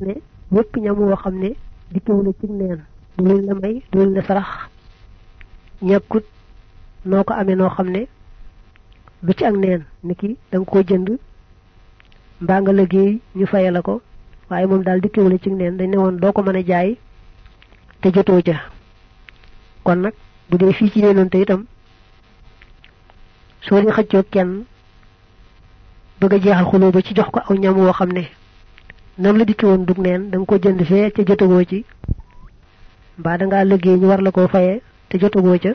ne wépp ñam woo xam ne dikkewu la ci neen. Du la may du la sarax. Ñàkkut noo ko amee noo xam ne du ci ak neen. Niki da nga koo jënd mbaa nga liggéey ñu faye la ko. Waaye moom daal dikkewu la ci neen. Dañ ne woon doo ko mën a jaay te jotoo ca. Kon nag bu dee fii ci yéenoon te itam soo di xëccoo kenn bëgg a jeexal ba ci jox ko aw ñam woo xam nam la dikki woon dug neen da nga ko jënd fee ca jotagoo ci. Mbaa da ngaa liggéey ñu war la koo fayee te jotagoo ca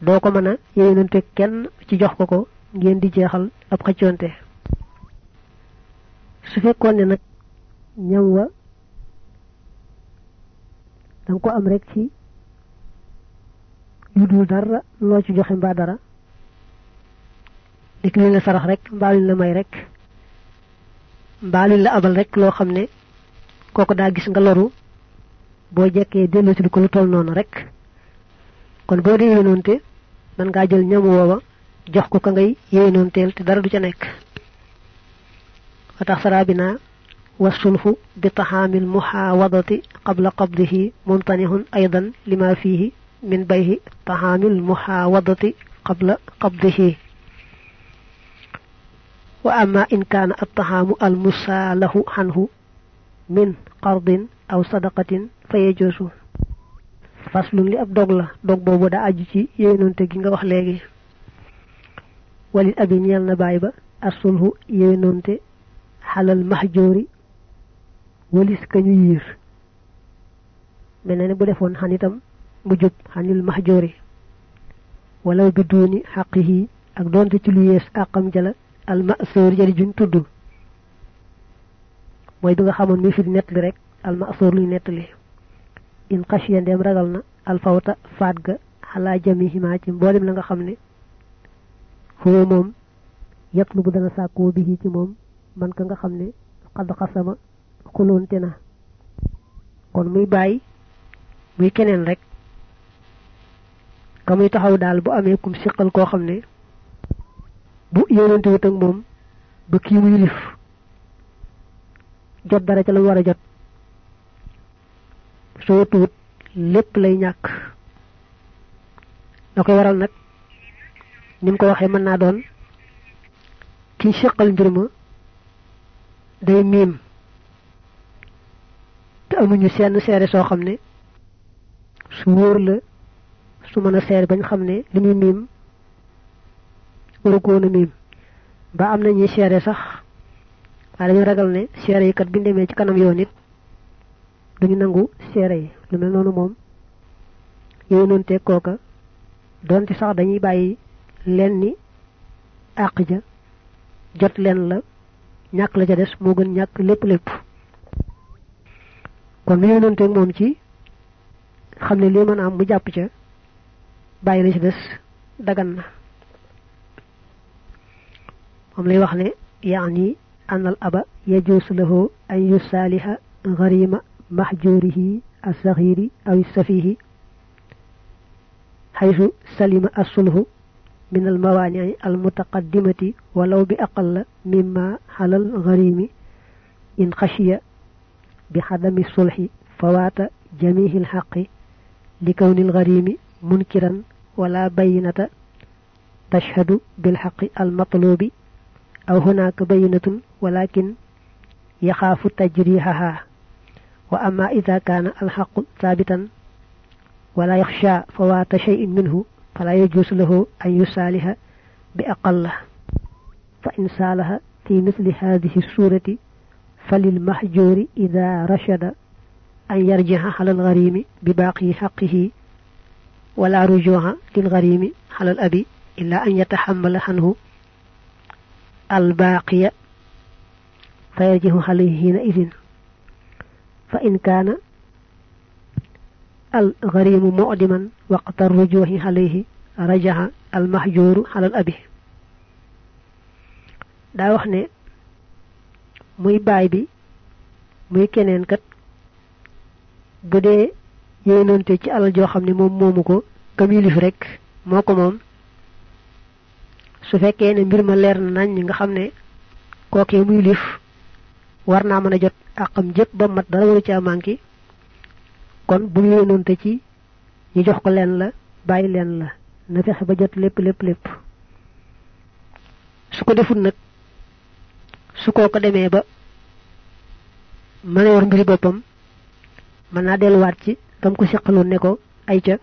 doo ko mën a yéenante kenn ci jox ko ko ngeen di jeexal ab xëccoonte. Su fekkoon ne nag ñam wa da ko am rek ci yu dul dara loo ci joxe mbaa dara dik la sarax rek mbaa la may rek luñ la abal rek loo xam ne kooku daa gis nga loru boo jekkee delloosi ko lu toll noonu rek kon boo dee yéenoonte man ngaa jël ñam woowa jox ko ka ngay yéenoonteel te dara du ca nekk wa tax sarabina والصلح بطعام المحاوضة قبل قبضه ممتنع أيضا لما فيه من بيه طعام المحاوضة قبل قبضه وأما إن كان الطعام المصى له عنه من قرض أو صدقة فيجوز. فصل لي أب دوغ لا. دوغ بوبو دا أجي تي يينونتي كيغا واخ ليغي. ولل أبي نيال نا باي با أصله يينونتي على المهجور وليس كنيو يير. melne bu defoon xan بو جوب حاني المحجور ولو بدون حقه أك دونتي donte ci lu yees al masoor jari juñ tudd mooy bi nga xamoon mi fi di nettali rek al masoor luy nettali in xashiya ndeem ragal na al fawta faat ga xalaa jamihima ci mboolem la nga xam ne foo moom yatlu bu dana sàkkoo bi ci moom man ka nga xam ne xadd xasama xuloonte na kon muy bàyyi muy keneen rek ka muy taxaw daal bu amee kum siqal koo xam ne bu yéenante wut ak moom ba kii muy lif. Jot dara ca la war a jot. Soo tuut lépp lay ñàkk. Da koy waral nag ni mu ko waxee day ne su wóor la su mën a bañ ne li waru ko woon a miim ba am na ñuy seere sax waaye dañu ragal ne seere yi kat bi demee ci kanam yoon it duñu nangu seere yi. Lu mel noonu moom yooyu noonu teg kooka doonte sax dañuy bàyyi leen ni ja jot leen la ñàkk la ca des moo gën ñàkk lépp lépp. Kon lu yónnante moom ci xam ne lii mën a am mu jàpp ca bàyyi la ci des dagan na mom lay wax ne الأب يجوز له aba yajus lahu an yusaliha gharima mahjurihi as-saghiri aw as-safihi من الموانع المتقدمة ولو بأقل مما على الغريم إن خشي بحدم الصلح فوات جميع الحق لكون الغريم منكرا ولا بينة تشهد بالحق المطلوب أو هناك بينة ولكن يخاف تجريحها. وأما إذا كان الحق ثابتا ولا يخشى فوات شيء منه فلا يجوز له أن يسالها بأقل. فإن سالها في مثل هذه السورة فللمحجور إذا رشد أن يرجع على الغريم بباقي حقه ولا رجوع للغريم على الأب إلا أن يتحمل عنه الباقية فيرجه عليه حينئذ. فإن كان الغريم مؤلما وقت الرجوع عليه رجع المهجور على الأبي. دا وخني موي باي بي موي كينين كات بودي يينونتي سي الله جو خامني موم مومو كو كاميليف رك موكو موم su fekkee ne mbir ma leer na nañ nga xam ne kookee muy lif war naa mën a jot àqam jëpp ba mat dara waru caa manki kon bu yéenoonte ci ñu jox ko leen la bàyyi leen la na fexe ba jot lépp lépp lépp. su ko defut nag su ko ko demee ba mën a mbiri boppam mën naa delluwaat ci kam ko seqaloon ne ko ay ca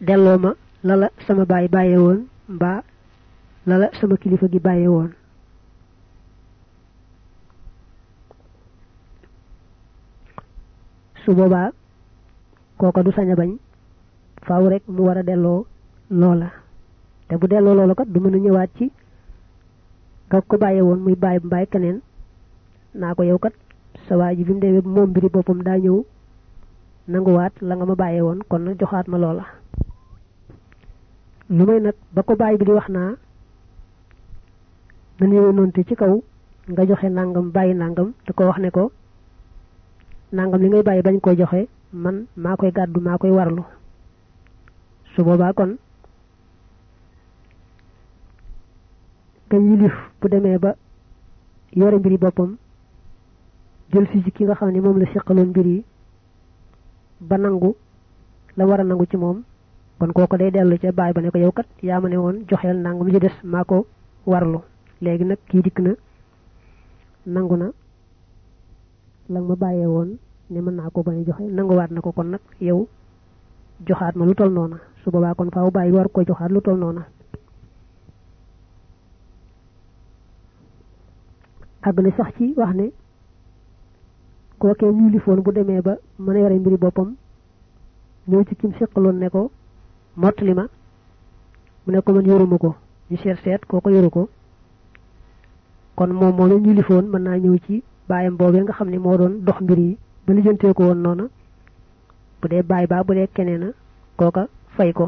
delloo ma lala sama baay bàyyee woon lala sama kilifa gi bàyyee woon su boobaa kooko du sañ a bañ faaw rek mu war a delloo te bu delloo loola kat du mën a ñëwaat ci nga ko bàyyee woon muy bàyyi mbaay keneen naa yow kat sa daa ñëw nanguwaat la nga ma bàyyee woon kon nag joxaat ma loola lu may bàyyi bi di na ñëwee noonte ci kaw nga joxe nangam bàyyi nangam te ko wax ne ko nangam li ngay bàyyi bañ koy joxe man maa koy gàddu maa koy warlu. Su boobaa kon ka yilif bu demee ba yore mbiri boppam jël si ci ki nga xam ne moom la seqaloon mbir yi ba nangu la war a nangu ci moom kon kooku day dellu ca baay ba ko yow kat yaa ma ne woon joxeel nangam des ko warlu léegi nag kii dikk na nangu na ma bàyyee woon ne mën naa ko bañ joxe nanguwaat na ko kon nag yow joxaat ma lu tol noona. Su boobaa kon faaw bàyyi war ko joxaat lu tol noona. Àgg sax ci wax ne kookee ñu lifoon bu demee ba mën a yore mbiri boppam ñëw ci kim seqaloon ne ko mottali mu ne ko man yoruma ko. Ñu seet seet kooko yoru ko kon moom moom ñu lifoon mën naa ñëw ci baayam boobee nga xam ne moo doon dox mbir yi ba lijjantee ko woon noona bu dee baay baa bu dee keneen kooka fay ko.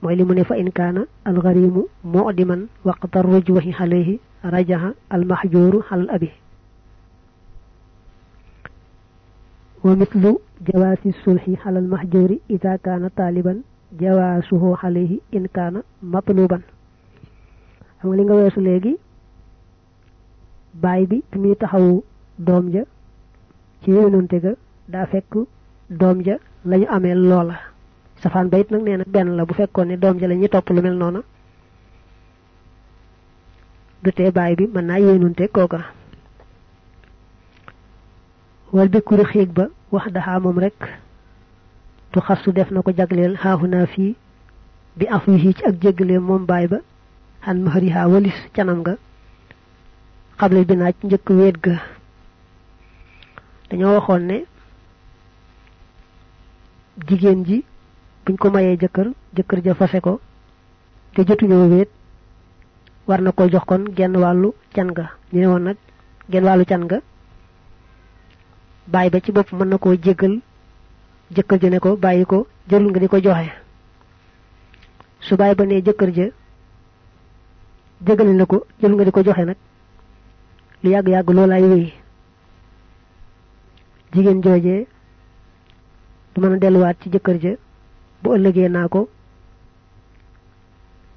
Mooy li mu ne fa in kaana alxarimu mu'diman waqta rujwahi rajaha almahjuru alal abi. Wa mithlu jawaasi sulhi alal mahjuri ida kaana taaliban jawaasuhu alayhi in kaana matluban xam nga li nga weesu léegi? Baay bi bi muy taxawu doom ja ci yéenonte ga daa fekk doom ja lañu amee loola. Safaan bayit nag nee na benn la bu fekkoon ne ja lu mel bi wal bi kuri xiig ba wax rek tu xasu def na ko jagleel xaaxu naa bi afu ci ak jéggale moom baay ba xan mahariha walis canam nga xable bi naaj njëkk wéet ga. Dañoo waxoon ne jigéen ji buñ ko mayee jëkkër jëkkër ja fase ko te jotuñoo wéet war na ko jox kon genn wàllu can ga. Ñu ne woon nag genn wàllu can ga bàyyi ba ci bopp mën na koo jéggal jëkkër ja ne ko bàyyi ko jërul nga di ko joxe. Su bàyyi ba ne jëkkër ja jéggal na ko jërul nga di ko joxe nag lu yàgg-yàgg loolaay wéy jigéen joojee du mën a delluwaat ci jëkkër ja bu ëllëgee naa ko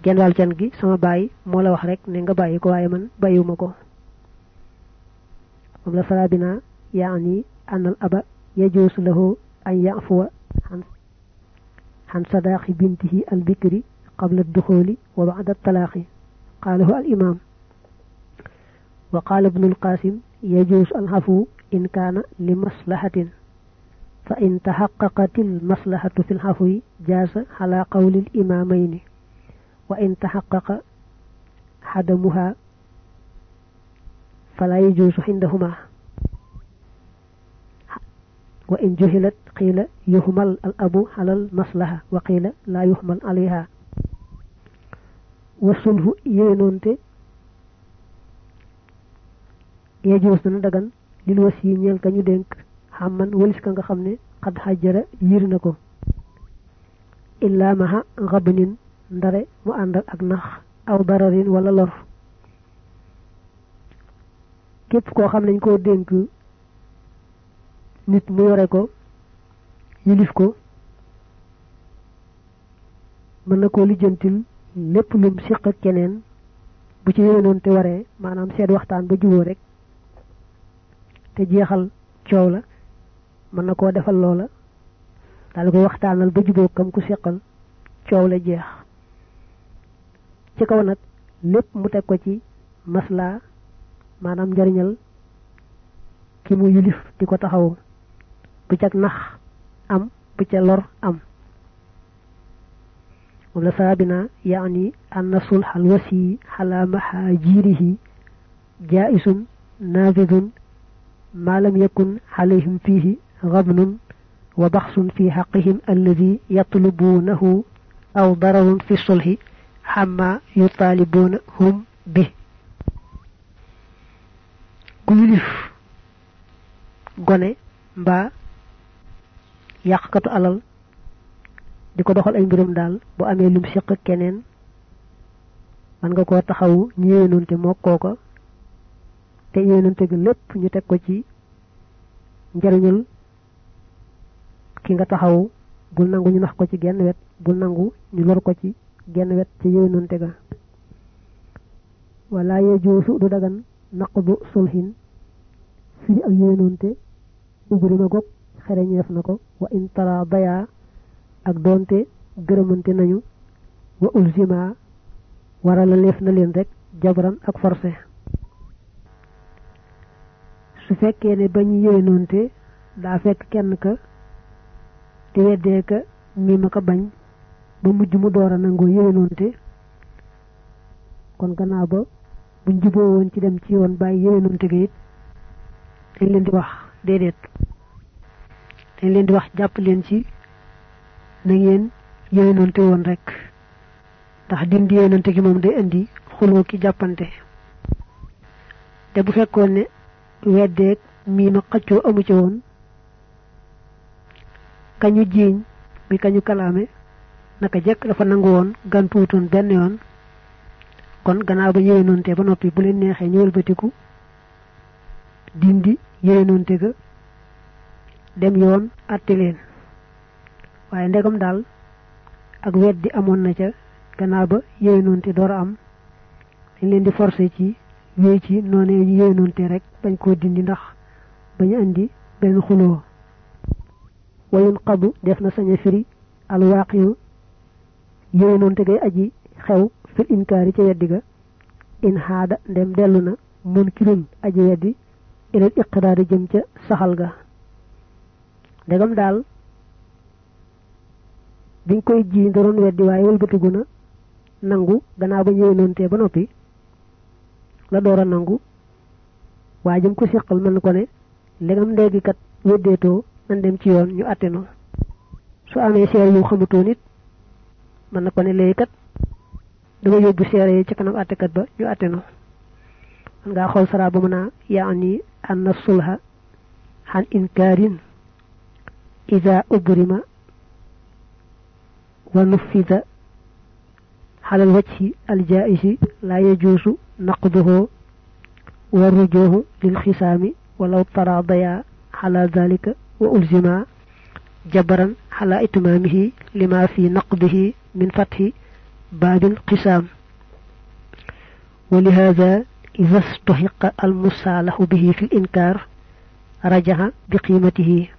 genn can gi sama baay moo la wax rek ne nga bàyyi ko waaye man bàyyiwuma ko moom la farabina yaani anal aba yajuusu lahu an yafuwa عن صداق بنته البكر قبل الدخول وبعد الطلاق قاله الإمام. وقال ابن القاسم يجوز العفو إن كان لمصلحة. فإن تحققت المصلحة في العفو جاز على قول الإمامين. وإن تحقق حدمها فلا يجوز عندهما. وإن جهلت قيل يهمل الأب على المصلحة وقيل لا يهمل عليها. wa sulhu yeenonte yejuus dana dagan lil wasi ñeel ka ñu denk xamman walis ka nga xamne qad hajjara yir illa maha ghabnin ndare mu àndal ak nax aw dararin wala lor képp koo xam nañ koo dénk nit mu yore ko yilif ko na lépp lum siq ak keneen bu ci yéenoonte waree maanaam seet waxtaan ba juboo rek te jeexal coow la mën na koo defal loola daal koy waxtaanal ba juboo kam ku seqal coow la jeex. Ci kaw nag lépp mu teg ko ci masla maanaam njariñal ki mu yulif di ko taxaw bu ca nax am bu ca lor am ولا يعني أن صلح الوسي على محاجيره جائز نافذ ما لم يكن عليهم فيه غبن وبخس في حقهم الذي يطلبونه أو ضرر في الصلح عما يطالبونهم به. كيلف غني با yàqkatu على di ko doxal ay mbirum daal bu amee lum siq keneen man nga koo taxawu ñu yéenunte moo kooko te yéenunte gi lépp ñu teg ko ci njariñul ki nga taxaw bul nangu ñu nax ko ci genn wet bul nangu ñu lor ko ci genn wet ci ga. Wala yejoosu du dagan naqdu sulhin firi ak yéenunte ubrima gog xereñeef na wa in tara ak doonte gërëmante nañu wa ulzima warala leef na leen rek jabran ak forcé su fekkee ne bañ yéenoonte daa fekk kenn ka di weddee ka mima ka bañ ba mujj mu door a nangoo yéenoonte kon gannaaw ba buñ juboo woon ci dem ci yoon bàyyi yéenoonte ga it dañ leen di wax déedéet. Dañ leen di wax jàpp leen ci na ngeen yéenoonte woon rek. Ndax dindi yéenoonte gi moom day indi xuloo ki jàppante. Te bu fekkoon ne weddeeg mii ma xaccoo amu ci woon kañu jiiñ mi kañu kalaame naka jekk dafa nangu woon gantuutoon benn yoon. Kon gannaaw ba yéenoonte ba noppi bu leen neexee ñu wëlbatiku dindi yéenoonte ga dem yoon àtte leen waaye ndegam daal ak weddi amoon na ca gannaaw ba yéenoonte door am. Dañ leen di forcé ci wéy ci noonee ñu yéenoonte rek bañ koo dindi ndax bañu andi benn xuloo. Wayun qadu def na saña firi al waqiyu yéenoonte gay aji xew fil inkaari ca weddi ga. In haada ndem dellu na mun kirun aji weddi ilal iqraari jëm ca saxal ga. Ndegam daal biñ koy ji ndoroon weddi waaye wëlbatigu na nangu gannaaw ba yéenoonte ba noppi la door nangu. Waa jëm ko siqal mën ko ne ndegam ndéegi kat weddeetoo nan dem ci yoon ñu atte no su amee seere yu xamutoo nit mën na ko ne léegi kat dama yóbbu seere ci kanam attekat ba ñu atte no man ngaa xool sara ba mën a yaani anna sulha xan inkaarin ida ubrima nufida على الوجه الجائز لا يجوز نقضه والرجوع للخصام ولو تراضيا على ذلك وألزما جبرا على إتمامه لما في نقضه من فتح باب القسام. ولهذا إذا استحق المصالح به في الإنكار رجع بقيمته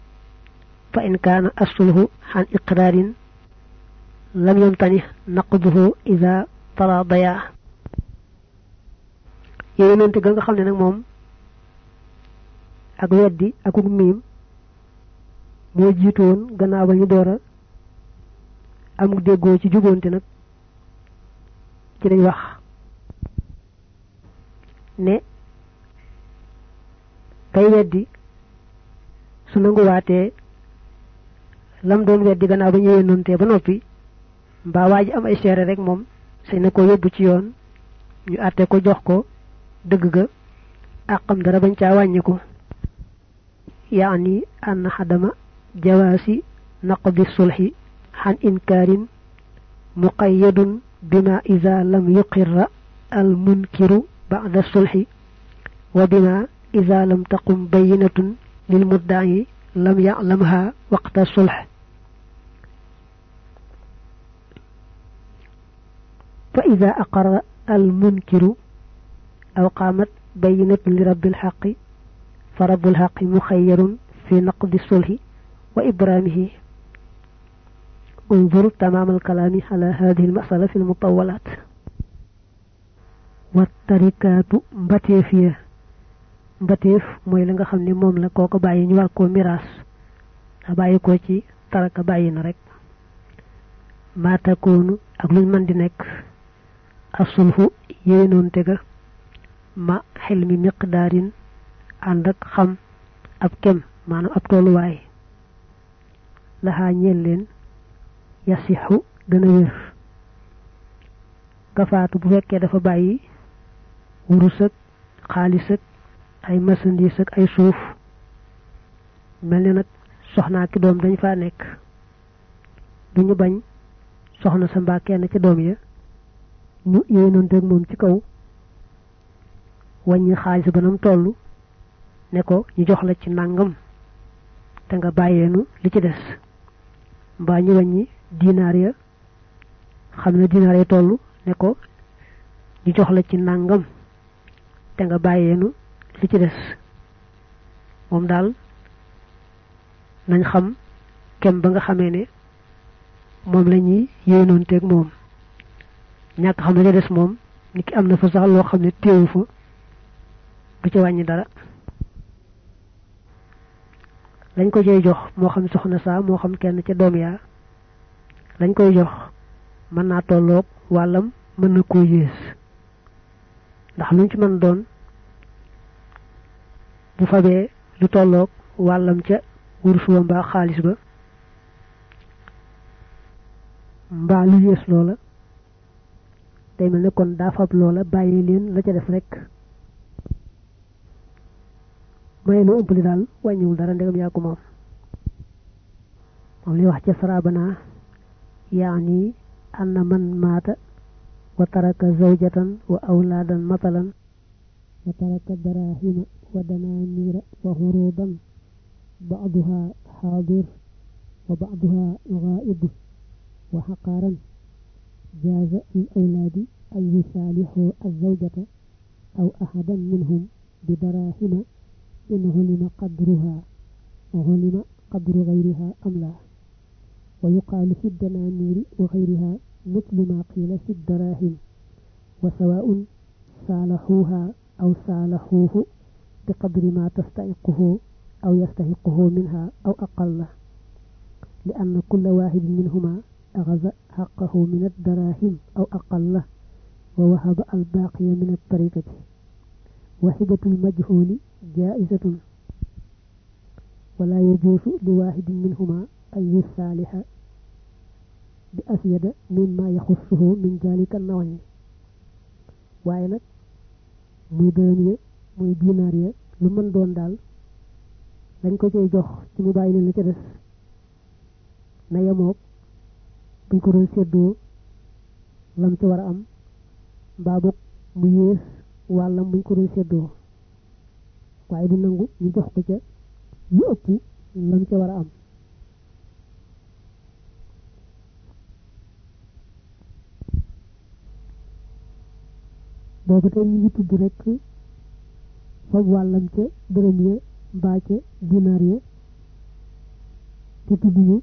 فإن كان أصله عن إقرار lam yamtani naqduhu idha tala daya. Yenente ga nga xamne nak mom ak weddi ak mim mo jitoon gannaaw ba ñu doora am déggoo ci jubonte nak ci dañ wax ne kay weddi su nangu waatee lam doon weddi gannaaw ba ñëwee nunte ba noppi mbaa waa ji am ay seere rek moom sañ na ko yóbbu ci yoon ñu àtte ko jox ko dëgg ga àqam dara bañ caa wàññiku. يعني أن حدم جواز نقض الصلح عن إنكار مقيد بما إذا لم يقر المنكر بعد الصلح وبما إذا لم تقم بينة للمدعي لم يعلمها وقت الصلح فإذا أقر المنكر أو قامت بينة لرب الحق فرب الحق مخير في نقض الصلح وإبرامه. انظر تمام الكلام على هذه المسألة في المطولات. والتركات بتيفية بتيف موي ليغا خامني موم لا باي ني وال ميراس. باي كو ترك باين رك ما تكون اك لو من دي الصنف يينون تيغا ما حلم مقدار عندك خم. أب كم؟ مانو أب تولو واي. لها نيلين يصح دنا وير كفات بو فكي دا فا باي ورسك خالصك أي مسنديسك أي سوف ملني نك سخنا كي دوم دنج فا نيك دي ني باغ سخنا سمبا كين كي دوم يا ñu yéenonteeg moom ci kaw wàññi xaalis ba nam ne ko ñu jox la ci nàngam te nga bàyyeenu li ci des. Mbaa ñu wàññi dinaar ya xam ne dinaar ya ne ko ñu jox la ci nàngam te nga bàyyeenu li ci des. Moom daal nañ xam kem ba nga xamee ne moom la ñuy yéenoonteeg moom ñàkk xam ca des moom ni ki am na fa sax loo xam ne fa du ci wàññi dara. Lañ ko joy jox moo xam soxna saa moo xam kenn ca doom yaa lañ koy jox mën naa tolloog wàllam mën na koo yées. Ndax luñ ci mën doon bu fabee lu ca ba mbaa lu loola day mel ne kon daa fab loola bàyyi leen la ca def rek may lu ëpp li daal wàññiwul dara ndegam yaa ko moom moom li wax ca sarabana yaani anna man maata wa taraka zawjatan wa awlaadan matalan wa taraka darahima wa dananira wa hurudan ba'daha hadir wa ba'daha ghaib lil awladi an yusalihu الزوجة أو أحدا منهم بدراهم إن علم قدرها وعلم قدر غيرها أم لا. ويقال في الدنانير وغيرها مثل ما قيل في الدراهم وسواء صالحوها أو صالحوه بقدر ما تستحقه أو يستحقه منها أو أقل لأن كل واحد منهما أخذ حقه من الدراهم أو أقل ووهب الباقي من الطريقة. وحدة المجهول جائزة. ولا يجوز لواحد منهما أن يصالح بأسيد مما يخصه من ذلك النوع waaye nag muy dërëm ya muy dinaar ya lu mën doon daal dañ buñ ko doon séddoo lam ci war a am boog mu yées wàllam buñ ko doon séddoo waaye du nangu ñu jox ko ca lu ëpp lam ca war a am boobu tey ñu ngi tudd rek fab wàllam ca dërëm ya mbaa ca dinaar ya te tudd ñu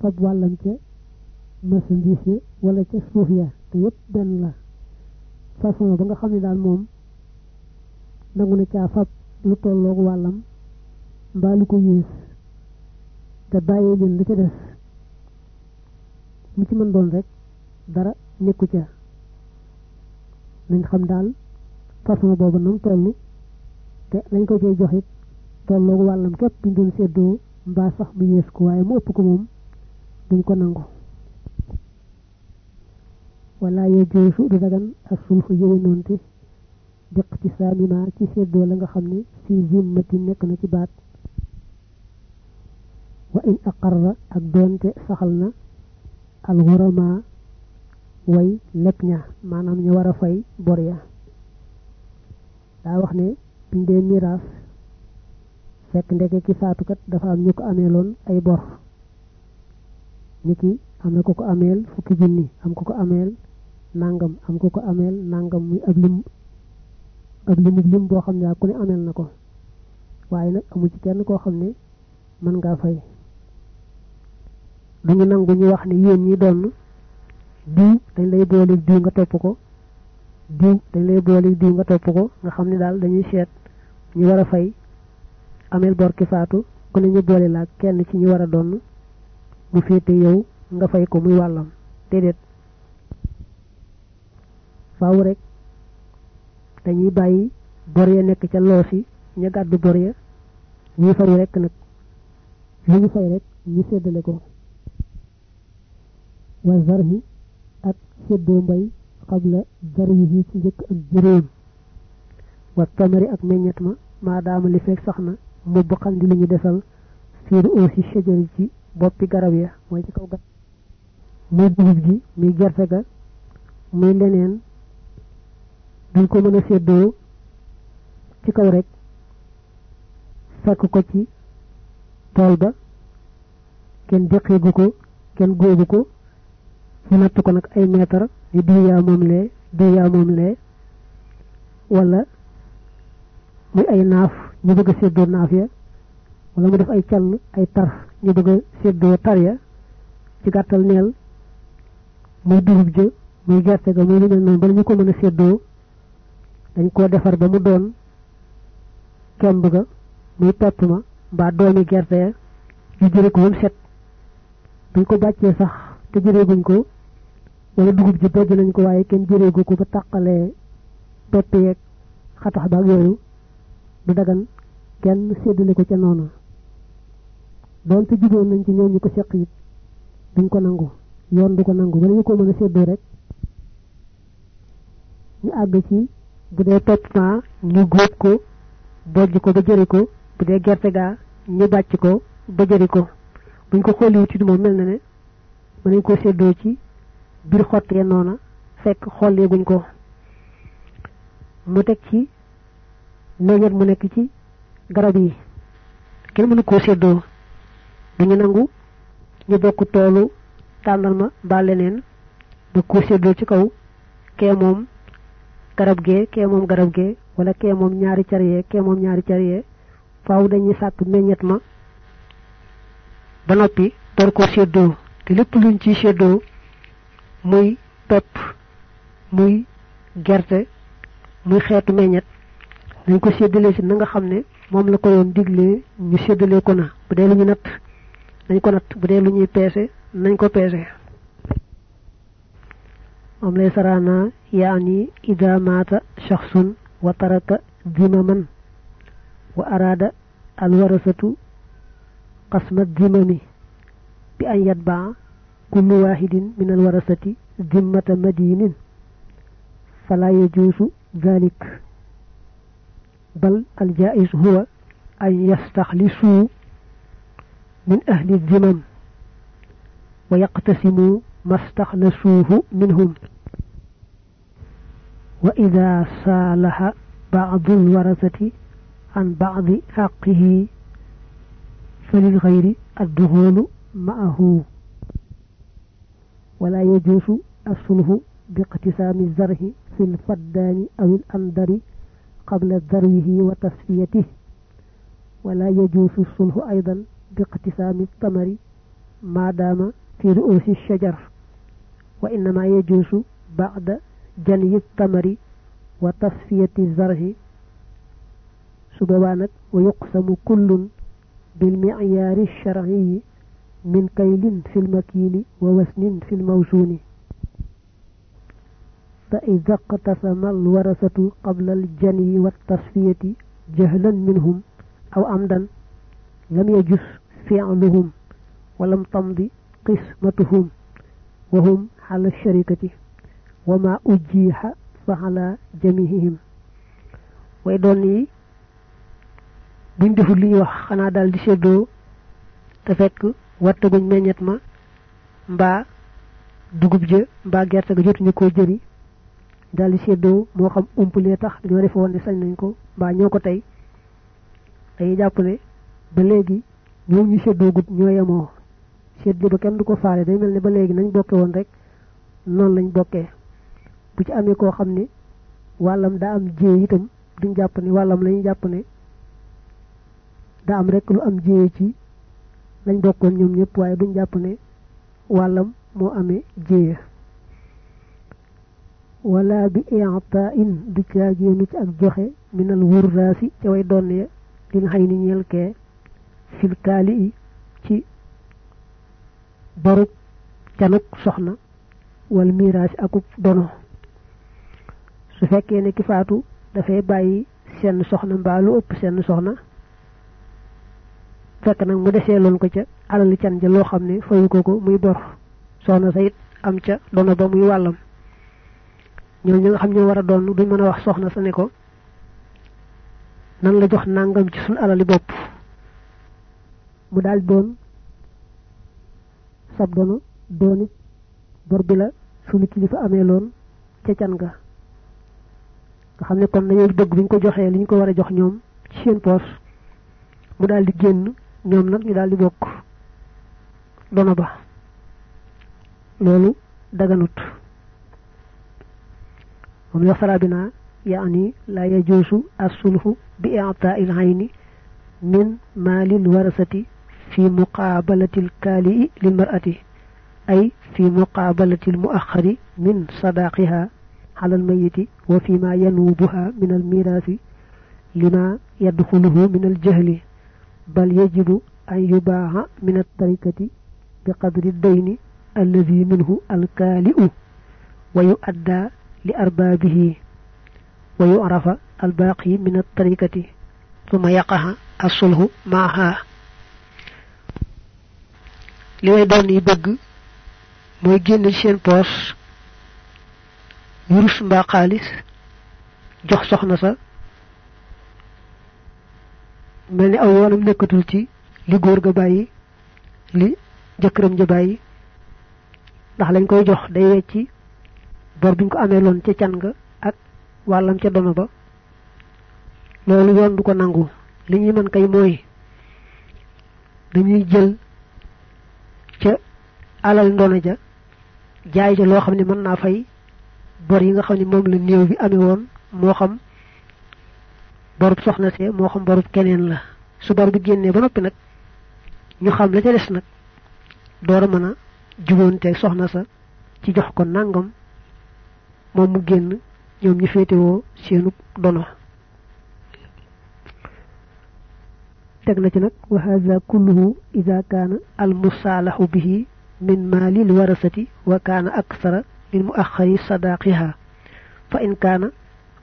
fab wàllam ca marchandise ya wala ca suuf ya te yépp benn la. Façon ba nga xam ne daal moom nangu na caa fab lu tolloog wàllam mbaa lu ko yées te leen dara nekku ca. Nañ xam daal façon boobu nam toll te lañ ko cay joxit tolloog wàllam képp buñ doon séddoo mbaa ولا يجوز رزقاً السلخ يوينونتي باقتسام ما كيسير دولة خمني في ذمة نقنة بات وإن أقر أكدونت سخلنا الغرماء وي لكنا ما نام نوارا فاي بوريا. لا وخني بندي ميراث. فك نديكي كيساتو كات دا فا نيوكو أميلون أي بور. نيكي am na ko ko ameel fukki junni am ko ko ameel nangam am ko ko ameel nangam muy ab lim ak limu lim boo xam ne ku ne ameel na ko. Waaye nag amu ci kenn koo xam ne mën ngaa fay. Duñu nangu ñu wax ne yéen ñi doon diw dañ lay boole diw nga topp ko diw dañ lay boole diw nga topp ko nga xam ne daal dañuy seet ñu war a fay. Ameel bor ki faatu ku ne ñu boole laa kenn ci ñu war a doon mu féete yow nga fay ko muy wàllam déedéet faaw rek dañuy bàyyi bor ya nekk ca loosi ña gàddu bor ya ñuy fay rek nag lu ñu fay rek ñu séddale ko wa zarhi ak séddoo mbay xabla zarhi ci njëkk ak juróom wa tamari ak meññet ma maadaama li fekk sax na mubb xandi li ñu desal fiiru aussi shajari ci boppi garab ya mooy ci kaw garab muy dugub ji muy gerte ga muy leneen duñ ko mën a séddoo ci kaw rek fekk ko ci tool ba kenn déqeegu ko kenn góobu ko ñu natt ko nag ay meetar ni diw yaa moom lee diw yaa moom lee wala muy ay naaf ñu bëgg a séddoo naaf ya. Wala mu def ay call ay tar ñu bëgg a séddoo tar ya ci gàttal neel muy dugub ja muy gerte ga muy lu mel noonu bala ñu ko mën a séddoo dañ koo defar ba mu doon kemb ga muy pepp mbaa doomi gerte ya ñu jëre ko ba set. Buñ ko bàccee sax te jëreeguñ ko wala dugub ji bojj nañ ko waaye kenn jëreegu ko ba tàqalee pepp yeeg xatax ba ak yooyu du dagan kenn séddale ko ca noonu. Doonte juboon nañ ci ñoom ñu ko seq it duñ ko nangu yoon du ko nangu wala ñu ko mën a rek ñu àgg ci bu dee ma ñu góob ko bojj ko ba jëri ko bu dee gerte gaa ñu bàcc ko ba jëri ko buñ ko xooliwut ci moom mel na ne mën nañ ko séddoo ci biir xottee noona fekk xolleeguñ ko mu teg ci meññet mu nekk ci garab yi kenn mënu koo séddoo duñu nangu ñu bokk toolu tànnal ma mbaa leneen ba koo séddoo ci kaw kee moom garab gee kee moom garab gee wala kee moom ñaari cariyee kee moom ñaari cariyee faaw dañuy sàkk meññet ma ba noppi door koo séddoo. Te lépp luñ ci séddoo muy pepp muy gerte muy xeetu meññet dañ ko séddalee ci na nga xam ne moom la ko yoon diglee ñu séddalee ko na. Bu dee lu ñu natt nañ ko natt. Bu dee lu ñuy peese nañ ko peese moom lay saraana yaani ida maata shaxsun wa taraka zimaman wa araada alwarasatu qasma zimami bi an yatbaa kullu waxidin min alwarasati zimmata madinin fala yajuusu ذلك بل الجائز هو أن يستخلصوا من أهل الذمم ويقتسموا ما استخلصوه منهم. وإذا صالح بعض الورثة عن بعض حقه فللغير الدخول معه. ولا يجوز الصلح باقتسام الزرع في الفدان أو الأندر قبل ذروه وتصفيته. ولا يجوز الصلح أيضا باقتسام التمر ما دام في رؤوس الشجر وإنما يجوز بعد جني التمر وتصفية الزرع سبوانك ويقسم كل بالمعيار الشرعي من كيل في المكيل ووزن في الموزون. فإذا اقتسم الورثة قبل الجني والتصفية جهلا منهم أو عمدا لم يجس فعلهم ولم تمض قسمتهم وهم على الشركة وما أجيح فعلى جميعهم ويدوني buñ deful li wax xanaa daal di seddoo te fekk wattaguñ meññet ma mbaa dugub ja mbaa gerte ga jotuñu koo jëri daal di seddoo moo xam umpalee tax dañoo defe woon ne sañ nañ ko mbaa ñoo ko tey dañuy jàpp ne ba léegi ñoom ñu seddoo gut ñoo yemoo seddi ba kenn du ko faale. Day mel ne ba léegi nañ bokke woon rek noonu lañ bokkee bu ci amee koo xam ne wàllam daa am jée itam duñ jàpp ne wàllam lañu jàpp ne da am rek lu am jiyee ci lañ bokkoon ñoom ñëpp waaye duñ jàpp ne wàllam moo amee jiyee. Wala bi i'ta in du caagéenu ci ak joxe minal wurraasi ca way doon ya lin xay ni ñeel kee fil kaali ci barub canuk soxna wal miraasi akub dono. Su fekkee ne ki faatu dafay bàyyi seen soxna mbaa lu ëpp seen soxna fekk nag mu desee loon ko ca alali can ja loo xam ne ko ko muy bor. Soxna sa it am ca dono ba muy wàllam. Ñoom ñi nga xam ñoo war a doon duñ mën a wax soxna sa ne ko nan la jox nangam ci sun alali bopp. Mu daal doon sab dono doonit bor bi la suñu kilifa amee loon ca can ga. Nga xam ne kon dañoo bëgg buñ ko joxee li ñu ko war a jox ñoom ci seen poos mu daal di génn ñoom nag ñu daal di bokk dono ba. Loolu daganut. Moom wax sara bina yaani la yajuusu assulhu bi i'ta'i al-ayni min muqaabalati al-kaali'i lil mar'ati ay fi muqaabalati al-mu'akhkhari min sadaqiha على الميت وفيما ينوبها من الميراث لما يدخله من الجهل بل يجب أن يباع من التركة بقدر الدين الذي منه الكالئ ويؤدى لأربابه ويعرف الباقي من التركة ثم يقع الصلح معها. Li doon yi bëgg mooy génn ci seen poos wurus mbaa xaalis jox soxna sa. Mel ni aw yoonam nekkatul ci li góor ga bàyyi li jëkkëram ja bàyyi. Ndax lañ koy jox day wecci bor biñ ko amee loon ca can nga ak wàllam ca dono ba. Loolu yoon du ko nangu. Li ñuy mën kay mooy dañuy jël ca alal ndono ja jaay ja loo xam ne mën naa fay bor yi nga xam ne moom la néew bi amee woon moo xam borub soxna see moo xam borub keneen la. Su bor bi génnee ba noppi nag ñu xam la ca des nag door a mën a juboonteeg soxna sa ci jox ko nàngam moom mu génn ñoom ñu féetewoo seenu dono. teg na ci nag wa hadha kulluhu ida kaana al musaalahu bihi min maalil warasati wa kaana aksara للمؤخر صداقها فإن كان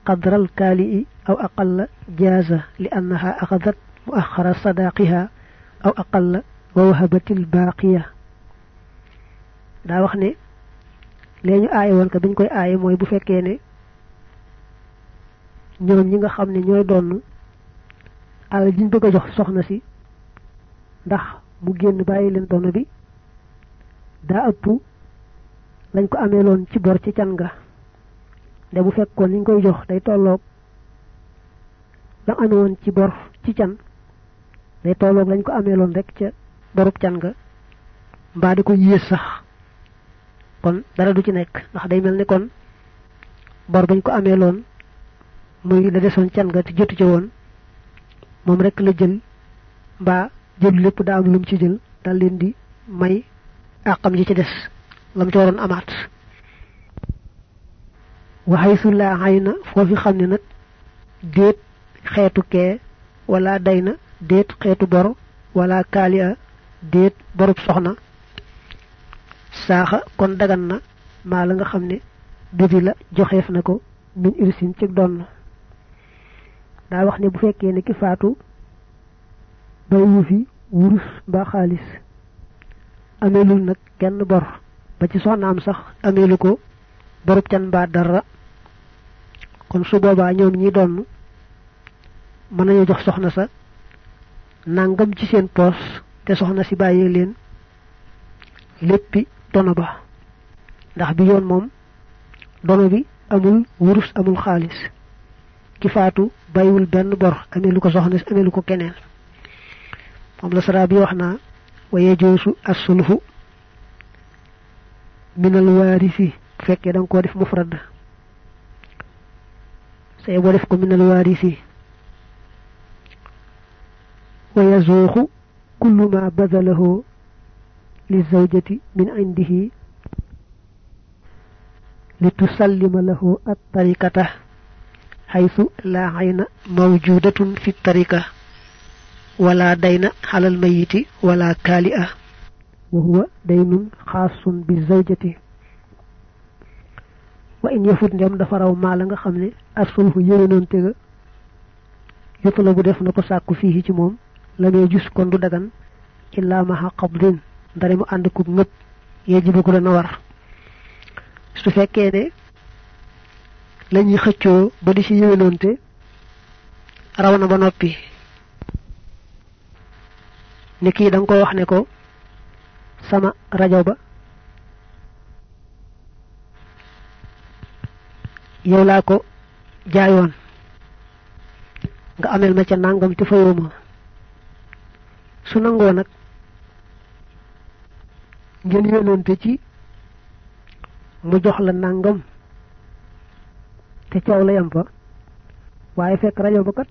قدر الكالئ أو أقل جاز لأنها أخذت مؤخر صداقها أو أقل ووهبت الباقية دا wax ne leñu aay won ka biñ koy aaye mooy bu fekkee ne ñoom ñi nga xam ne ñooy doon alal jiñ bëgg jox soxna si ndax mu génn bàyyi leen dono bi daa ëpp lañ ko amee loon ci bor ci can ga. De bu fekkoon liñ koy jox day tolloog la amee woon ci bor ci can day tolloog lañ ko amee loon rek ca borub can ga. Mbaa di ko yées sax. Kon dara du ci nekk ndax day mel ni kon bor bañ ko amee loon muy la desoon can ga te jotu ca woon moom rek la jël mbaa jël lépp daa am lum ci jël dal leen di may àqam ji ci des lam ci waroon amaat. waxay su laa xay na foofi xam ne nag déet xeetu kee wala day na déet xeetu bor wala kaaliya déet borub soxna. Saaxa kon dagan na maa la nga xam ne budi la joxeef na ko min irsin ci donn daa wax ne bu fekkee ne ki faatu bay wu fi wurus mbaa xaalis. Ameelul nag kenn bor. Ba ci soxnaam sax ameelu ko borub can mbaa dara. Kon su boobaa ñoom ñi doon mën nañu jox soxna sa nangam ci seen poos te soxna si bàyyee leen léppi dono ba. Ndax bi yoon moom dono bi amul wurus amul xaalis. Ki faatu bàyyiwul benn bor ameelu ko soxna si ameelu ko keneen moom la sara bi wax naa wa yajoosu assulhu minal waarisi bu fekkee da nga koo def mufrad say bo def ko min al warisi wa yazuxu kullu ma badalahu للزوجة من عنده لتسلم له الطريقة حيث لا عين موجودة في الطريقة ولا دين على الميت ولا كالئة. وهو دين خاص بالزوجة. وإن يفد نعم فراو مالا خمني أرسله يرنون تيغ يطلب دفن قصاك فيه جموم لم يجس كندو دغن. إلا ما قبلين داري ما عندكم نب يجب كل نور su lañuy xëccoo ba di ci yéwénonte raw na ba noppi. Ni kii da ko wax ne ko sama rajo ba yow laa ko jaayoon. Nga amel ma ca nangam te fayoo ma. Su nangoo nag ngeen yonante ci mu jox la nangam te ciow la yam fa. Waye fekk rajo ba kat